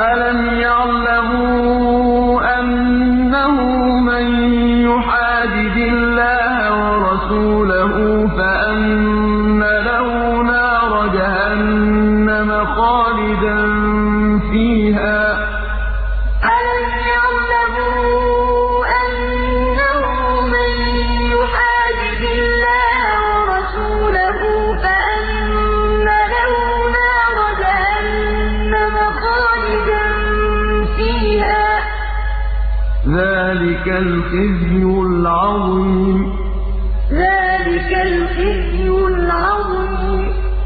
أَلَمْ يَعْلَمُوا أَنَّهُ مَن يُحَادِدِ اللَّهَ وَرَسُولَهُ فَأَنَّ لَهُ نَارَ جَهَنَّمَ خَالِدًا ذَٰلِكَ الْخِزْيُ الْعَظِيمُ.